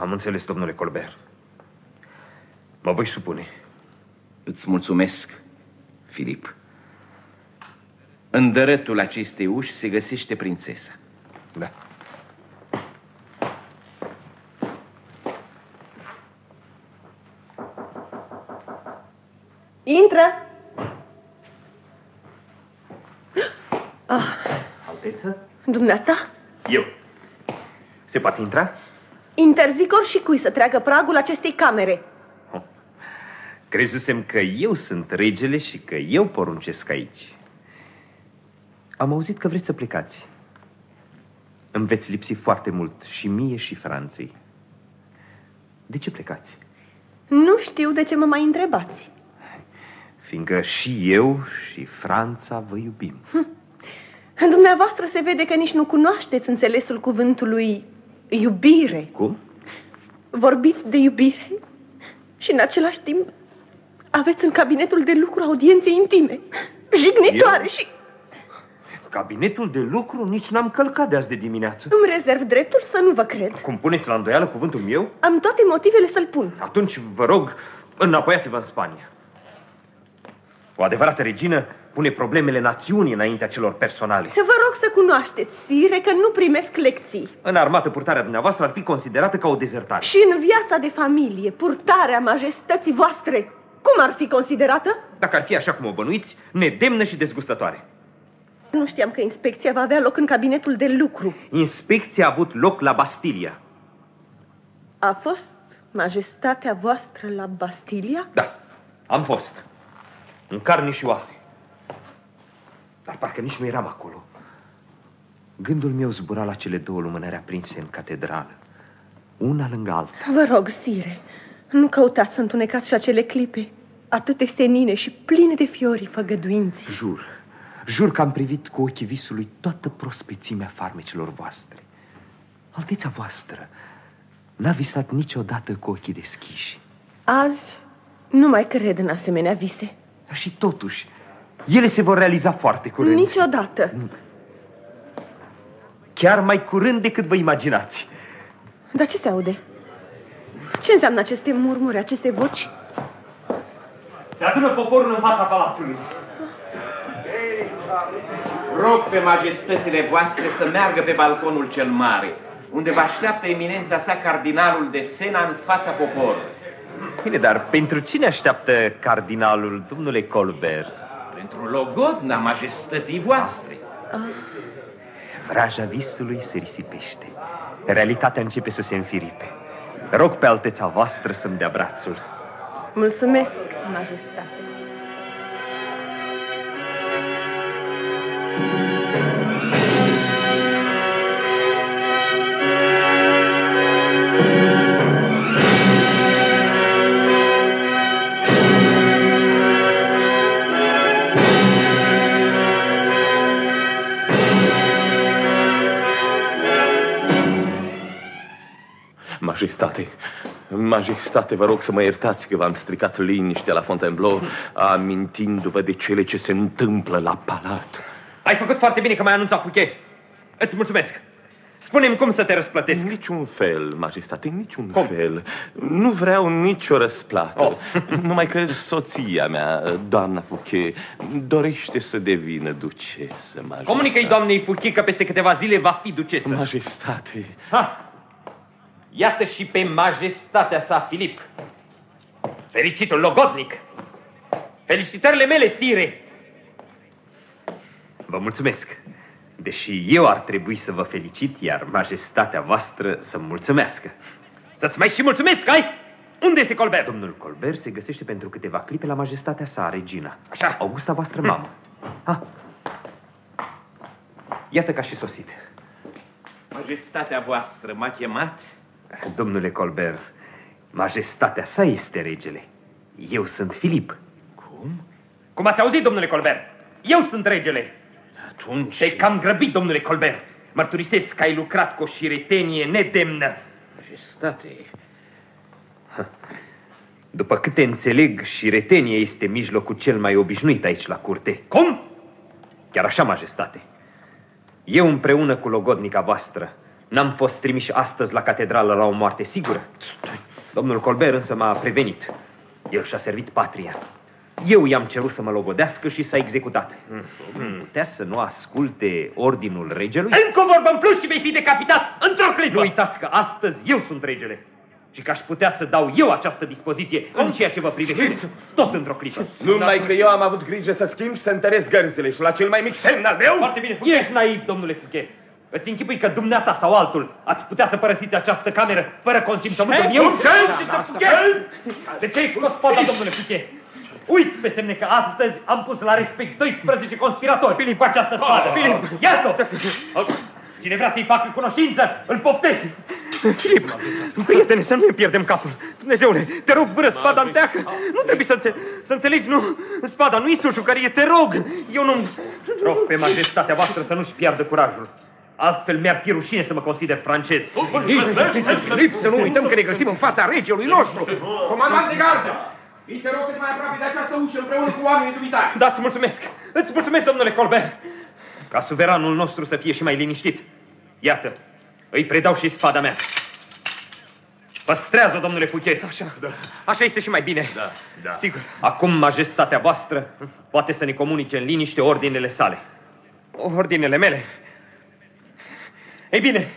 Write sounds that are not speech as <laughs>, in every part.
Am înțeles, domnule Colbert. Mă voi supune. Îți mulțumesc, Filip. În dărătul acestei uși se găsește prințesa. Da. Intră! Alteță? Dumneata? Eu. Se poate intra? Interzic ori și cui să treacă pragul acestei camere. Crezusem că eu sunt regele și că eu poruncesc aici. Am auzit că vreți să plecați. Îmi veți lipsi foarte mult și mie și Franței. De ce plecați? Nu știu de ce mă mai întrebați. Fiindcă și eu și Franța vă iubim. În dumneavoastră se vede că nici nu cunoașteți înțelesul cuvântului iubire. Cum? Vorbiți de iubire și în același timp aveți în cabinetul de lucru audiențe intime, jignitoare Eu? și Cabinetul de lucru nici n-am călcat de azi de dimineață. îmi rezerv dreptul să nu vă cred. Cum puneți la îndoială cuvântul meu? Am toate motivele să-l pun. Atunci vă rog, înapoiați-vă în Spania. O adevărată regină pune problemele națiunii înaintea celor personale. Vă rog să cunoașteți, sire, că nu primesc lecții. În armată, purtarea dumneavoastră ar fi considerată ca o dezertare. Și în viața de familie, purtarea majestății voastre, cum ar fi considerată? Dacă ar fi așa cum o bănuiți, nedemnă și dezgustătoare. Nu știam că inspecția va avea loc în cabinetul de lucru. Inspecția a avut loc la Bastilia. A fost majestatea voastră la Bastilia? Da, am fost. În carne și oase. Dar parcă nici nu eram acolo. Gândul meu zbura la cele două lumânări aprinse în catedrală. Una lângă alta. Vă rog, sire, nu căutați să întunecați și acele clipe atât de senine și pline de fiori făgăduinți. Jur, jur că am privit cu ochii visului toată prospețimea farmecelor voastre. Alteța voastră n-a visat niciodată cu ochii deschiși. Azi nu mai cred în asemenea vise. Dar și totuși, ele se vor realiza foarte curând. Niciodată. Chiar mai curând decât vă imaginați. Dar ce se aude? Ce înseamnă aceste murmuri, aceste voci? Se adună poporul în fața palatului. Rog pe majestățile voastre să meargă pe balconul cel mare, unde vă așteaptă eminența sa cardinalul de Sena în fața poporului. Bine, dar pentru cine așteaptă cardinalul, domnule Colbert? Pentru logodna majestății voastre. Vraja visului se risipește. Realitatea începe să se înfiripe. Rog pe alteța voastră să-mi dea brațul. Mulțumesc, majestate. Majestate, majestate, vă rog să mă iertați că v-am stricat liniștea la Fontainebleau, amintindu-vă de cele ce se întâmplă la palat. Ai făcut foarte bine că m-ai anunțat, Fouquet. Îți mulțumesc. Spune-mi cum să te răsplătesc. Niciun fel, majestate, niciun Cum? fel. Nu vreau nicio răsplată. Oh. <laughs> Numai că soția mea, doamna Fouquet, dorește să devină ducesă, majestate. Comunică-i doamnei Fouquet că peste câteva zile va fi ducesă. Majestate, Ha! Iată și pe majestatea sa, Filip. Fericitul logodnic. Felicitările mele, sire. Vă mulțumesc. Deși eu ar trebui să vă felicit, iar majestatea voastră să-mi mulțumească. Să-ți mai și mulțumesc, ai? Unde este Colbert? Domnul Colbert se găsește pentru câteva clipe la majestatea sa, regina. Așa. Augusta voastră mamă. Ha. Iată că a și sosit. Majestatea voastră m-a chemat? Domnule Colbert, majestatea sa este regele. Eu sunt Filip. Cum? Cum ați auzit, domnule Colbert? Eu sunt regele. Atunci... Te cam grăbit, domnule Colbert. Mărturisesc că ai lucrat cu o șiretenie nedemnă. Majestate, După câte înțeleg, șiretenie este mijlocul cel mai obișnuit aici la curte. Cum? Chiar așa, majestate. Eu împreună cu logodnica voastră N-am fost trimiși astăzi la catedrală la o moarte sigură. Domnul Colbert însă m-a prevenit. El și-a servit patria. Eu i-am cerut să mă logodească și s-a executat. Putea să nu asculte ordinul regelui? Încă o vorbă în plus și vei fi decapitat într-o clipă! Nu uitați că astăzi eu sunt regele și că aș putea să dau eu această dispoziție în ceea ce vă privește, tot într-o clipă. Numai că eu am avut grijă să schimb și să întăresc gărzile și la cel mai mic semn al meu... Foarte bine, ești naiv, domnule Fouquet. Îți închipui că dumneata sau altul ați putea să părăsiți această cameră fără consimțământul meu? Ce? De ce ai scos spada, domnule Fouquet? Uiți pe semne că astăzi am pus la respect 12 conspiratori. Filip, cu această spadă. Filip, iată! Cine vrea să-i facă cunoștință, îl poftezi. Filip, prietene, să nu ne pierdem capul. Dumnezeule, te rog, vâră spada în teacă. Nu trebuie să, înțe să înțelegi, nu. Spada nu este o jucărie, te rog. Eu nu... Rog pe majestatea voastră să nu-și piardă curajul. Altfel mi-ar fi rușine să mă consider francez. Filip, să nu uităm că ne găsim în fața regelui nostru. Comandant de gardă! Fii te rog cât mai aproape de această ușă împreună cu oamenii dumitari. Da, îți mulțumesc. Îți mulțumesc, domnule Colbert. Ca suveranul nostru să fie și mai liniștit. Iată, îi predau și spada mea. Păstrează, domnule Fouquet. Așa, da. Așa este și mai bine. Da, da. Sigur. Acum, majestatea voastră poate să ne comunice în liniște ordinele sale. Ordinele mele? Ei bine,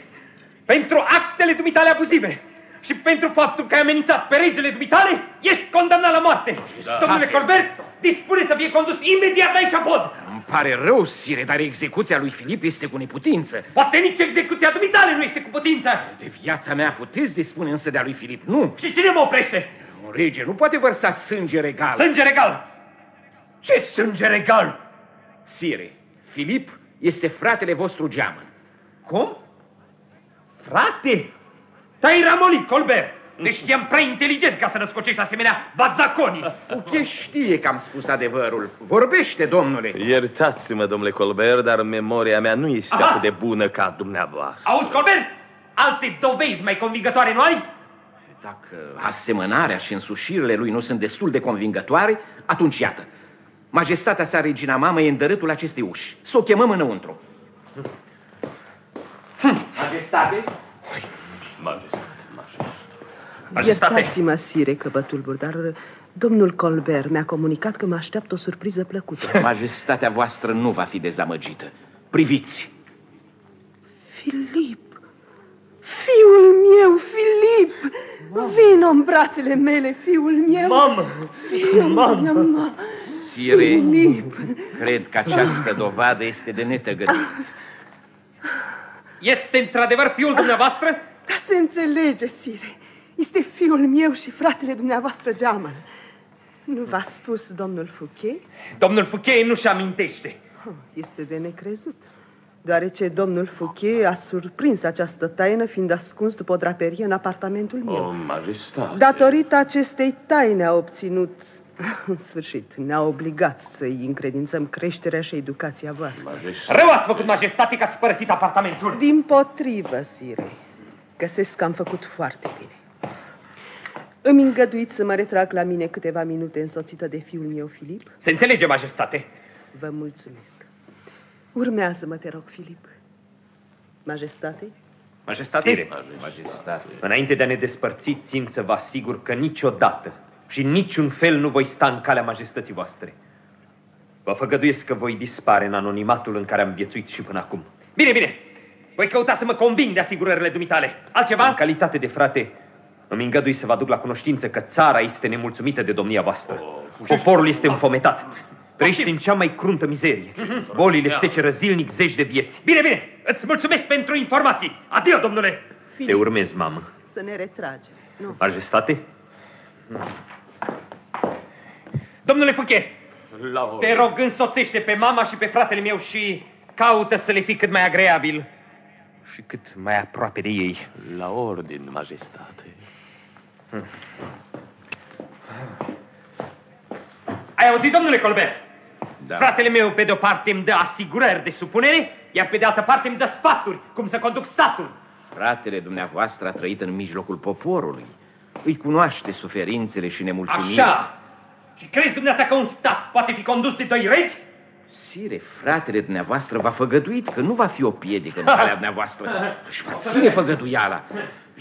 pentru actele dumitale abuzive și pentru faptul că ai amenințat pe regele dumitale, ești condamnat la moarte. Da. Domnule Colbert, dispune să fie condus imediat la eșafod. Îmi pare rău, sire, dar execuția lui Filip este cu neputință. Poate nici execuția dumitale nu este cu putință. De viața mea puteți dispune însă de a lui Filip, nu? Și cine mă oprește? Un rege nu poate vărsa sânge regal. Sânge regal? Ce sânge regal? Sire, Filip este fratele vostru geamăn. Cum? Frate? Te-ai ramolit, Colbert! Deci știam prea inteligent ca să răscocești asemenea bazaconii. Fouquet știe că am spus adevărul. Vorbește, domnule. Iertați-mă, domnule Colbert, dar memoria mea nu este Aha. atât de bună ca dumneavoastră. Auzi, Colbert? Alte dovezi mai convingătoare nu ai? Dacă asemănarea și însușirile lui nu sunt destul de convingătoare, atunci iată. Majestatea sa, regina mamă, e în dărâtul acestei uși. Să o chemăm înăuntru. Majestate? Majestate, majestate. Majestate. Iertați-mă, sire, că vă tulbur, dar domnul Colbert mi-a comunicat că mă așteaptă o surpriză plăcută. <laughs> Majestatea voastră nu va fi dezamăgită. Priviți! Filip! Fiul meu, Filip! Vino în brațele mele, fiul meu! Mamă! Fiul Mamă! meu, mamă! Sire, Filip! cred că această dovadă este de netăgădit. Este într-adevăr fiul dumneavoastră? Ca să înțelege, sire, este fiul meu și fratele dumneavoastră geamăn. Nu v-a spus domnul Fouquet? Domnul Fouquet nu-și amintește. Oh, Este de necrezut, deoarece domnul Fouquet a surprins această taină fiind ascuns după o draperie în apartamentul meu. O, majestate. Datorită acestei taine a obținut, în <laughs> sfârșit, ne-a obligat să-i încredințăm creșterea și educația voastră. Majestate. Rău ați făcut, majestate, că ați părăsit apartamentul. Din potrivă, sire, găsesc că am făcut foarte bine. Îmi îngăduiți să mă retrag la mine câteva minute însoțită de fiul meu, Filip? Se înțelege, majestate. Vă mulțumesc. Urmează-mă, te rog, Filip. Majestate? Majestate, Sire, Majestate. înainte de a ne despărți, țin să vă asigur că niciodată și în niciun fel nu voi sta în calea majestății voastre. Vă făgăduiesc că voi dispare în anonimatul în care am viețuit și până acum. Bine, bine! Voi căuta să mă conving de asigurările dumitale. Altceva? În calitate de frate, îmi îngădui să vă aduc la cunoștință că țara este nemulțumită de domnia voastră. Poporul este înfometat. Trăiește în cea mai cruntă mizerie. Bolile seceră zilnic zeci de vieți. Bine, bine! Îți mulțumesc pentru informații. Adio, domnule! Filip, Te urmez, mamă. să ne retragem. Nu. Majestate? Domnule Fouquet, La ordine. te rog, însoțește pe mama și pe fratele meu și caută să le fii cât mai agreabil și cât mai aproape de ei. La ordine, majestate. Ai auzit, domnule Colbert? Da. Fratele meu, pe de-o parte, îmi dă asigurări de supunere, iar pe de altă parte îmi dă sfaturi cum să conduc statul. Fratele dumneavoastră a trăit în mijlocul poporului. Îi cunoaște suferințele și nemulțumirile. Așa! Și crezi dumneata că un stat poate fi condus de doi regi? Sire, fratele dumneavoastră v-a făgăduit că nu va fi o piedică în calea <laughs> dumneavoastră. Își va ține făgăduiala.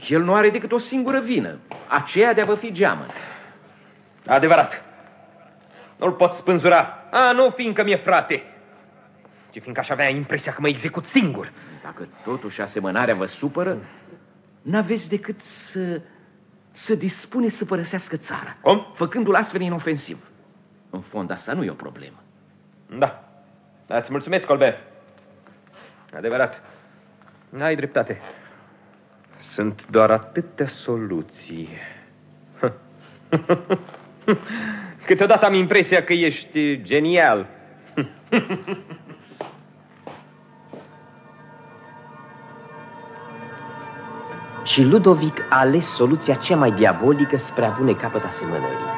El nu are decât o singură vină, aceea de a vă fi geamă. Adevărat. Nu-l pot spânzura. A, nu fiindcă mi-e frate, ci fiindcă aș avea impresia că mă execut singur. Dacă totuși asemănarea vă supără, n-aveți decât să, să dispune să părăsească țara. Cum? Făcându-l astfel inofensiv. În fond, asta nu e o problemă. Da. Da, îți mulțumesc, Colbert. Adevărat. N-ai dreptate. Sunt doar atâtea soluții. <laughs> Câteodată am impresia că ești genial. <laughs> Și Ludovic a ales soluția cea mai diabolică spre a pune capăt asemănării.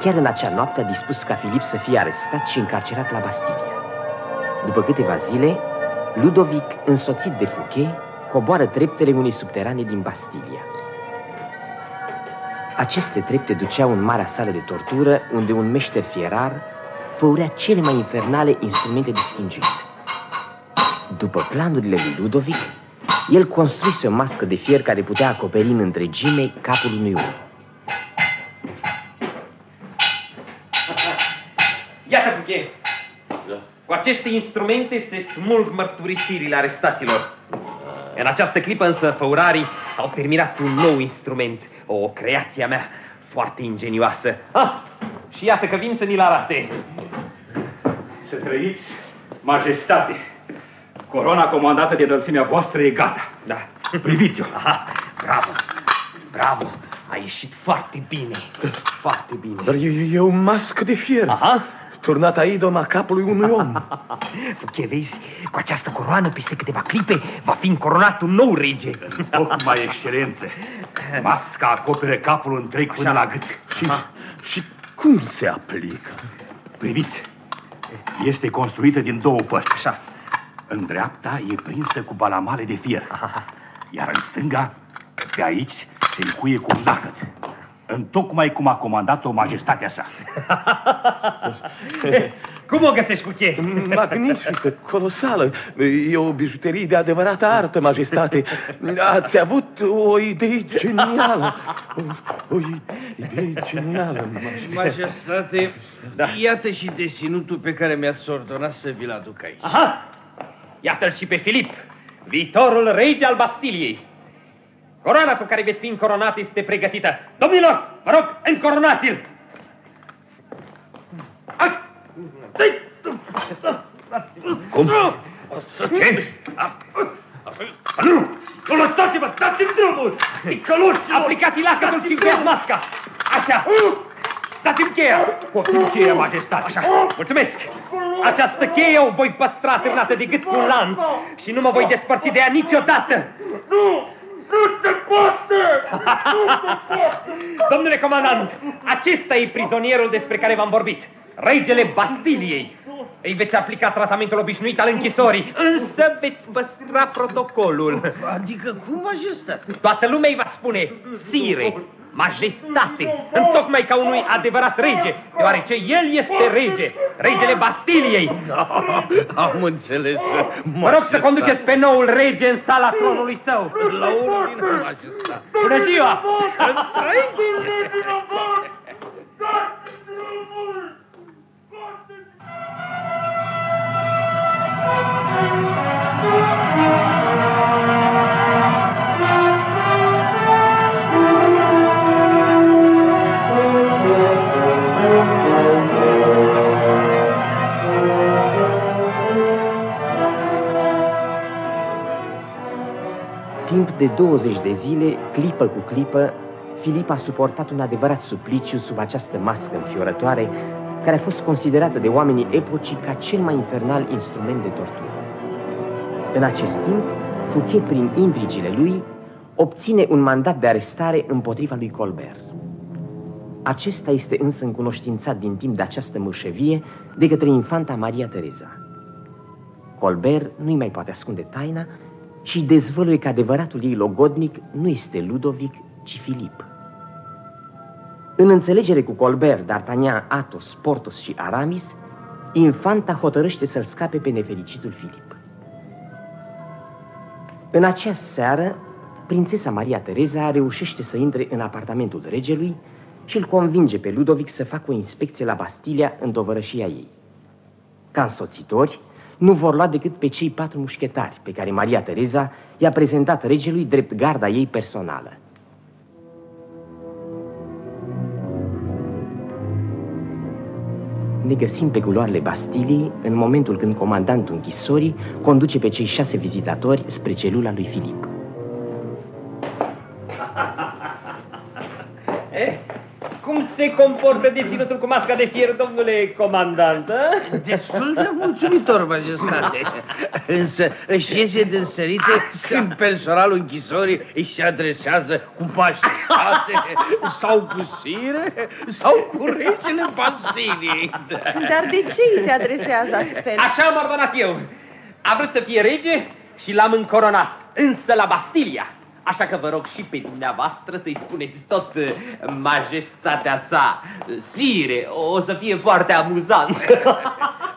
Chiar în acea noapte a dispus ca Filip să fie arestat și încarcerat la Bastilia. După câteva zile, Ludovic, însoțit de Fouquet, coboară treptele unei subterane din Bastilia. Aceste trepte duceau în marea sală de tortură, unde un meșter fierar făurea cele mai infernale instrumente de schingiuit. După planurile lui Ludovic, el construise o mască de fier care putea acoperi în întregime capul unui om. Iată, Fouquet. Cu aceste instrumente se smulg mărturisirile arestaților. În această clipă însă făurarii au terminat un nou instrument, o creație a mea foarte ingenioasă. Ah, și iată că vin să ni-l arate. Să trăiți, majestate. Corona comandată de înălțimea voastră e gata. Da. Priviți-o. Aha, bravo, bravo, a ieșit foarte bine, foarte bine. Dar e, e o mască de fier. Aha, Turnată a idoma capului unui om. <laughs> Fouquet, vezi, cu această coroană peste câteva clipe va fi încoronat un nou rege. Tocmai excelență. Masca acoperă capul întreg până la gât. și, și cum se aplică? Priviți, este construită din două părți. Așa. În dreapta e prinsă cu balamale de fier. <laughs> Iar în stânga, pe aici, se încuie cu un dacăt. Întocmai cum a comandat-o majestatea sa. <laughs> Cum o găsești, Fouquet? <laughs> Magnifică, colosală. E o bijuterie de adevărată artă, majestate. Ați avut o idee genială. O, o idee genială, majestate. Majestate, da. iată și deținutul pe care mi-ați ordonat să vi-l aduc aici. Aha, iată-l și pe Filip, viitorul rege al Bastiliei. Coroana cu care veți fi încoronat este pregătită. Domnilor, vă rog, încoronați-l! Hai! Cum? Ce? Nu! Nu lăsați-mă! Dați-mi drumul! Ticăloși! Aplicați lacătul și încheiați masca! Așa! Dați-mi cheia! Poftim cheia, majestate. Așa, mulțumesc! Această cheie o voi păstra târnată de gât cu un lanț și nu mă voi despărți de ea niciodată! Domnule comandant, acesta e prizonierul despre care v-am vorbit, regele Bastiliei. Îi veți aplica tratamentul obișnuit al închisorii, însă veți păstra protocolul. Adică cum, majestate? Toată lumea îi va spune sire, majestate, întocmai ca unui adevărat rege, deoarece el este rege, regele Bastiliei. <laughs> Am înțeles, Vă rog să conduceți pe noul rege în sala tronului său. La ordine, majestate. Bună ziua! Timp de 20 de zile, clipă cu clipă, Filip a suportat un adevărat supliciu sub această mască înfiorătoare, care a fost considerată de oamenii epocii ca cel mai infernal instrument de tortură. În acest timp, Fouquet, prin intrigile lui, obține un mandat de arestare împotriva lui Colbert. Acesta este însă încunoștințat din timp de această mâșevie de către infanta Maria Tereza. Colbert nu-i mai poate ascunde taina și dezvăluie că adevăratul ei logodnic nu este Ludovic, ci Filip. În înțelegere cu Colbert, D'Artagnan, Athos, Portos și Aramis, infanta hotărăște să-l scape pe nefericitul Filip. În acea seară, prințesa Maria Tereza reușește să intre în apartamentul regelui și îl convinge pe Ludovic să facă o inspecție la Bastilia în dovărășia ei. Ca însoțitori, nu vor lua decât pe cei patru mușchetari pe care Maria Tereza i-a prezentat regelui drept garda ei personală. Ne găsim pe culoarele Bastilii în momentul când comandantul închisorii conduce pe cei șase vizitatori spre celula lui Filip. Se comportă deținutul cu masca de fier, domnule comandant? ă? Destul de mulțumitor, majestate. Însă își iese din sărite când personalul închisorii își se adresează cu majestate sau cu sire sau cu regele Bastiliei. Dar de ce îi se adresează astfel? Așa am ordonat eu. A vrut să fie rege și l-am încoronat, însă la Bastilia. Așa că vă rog și pe dumneavoastră să-i spuneți tot uh, majestatea sa, uh, sire, o să fie foarte amuzant. <laughs>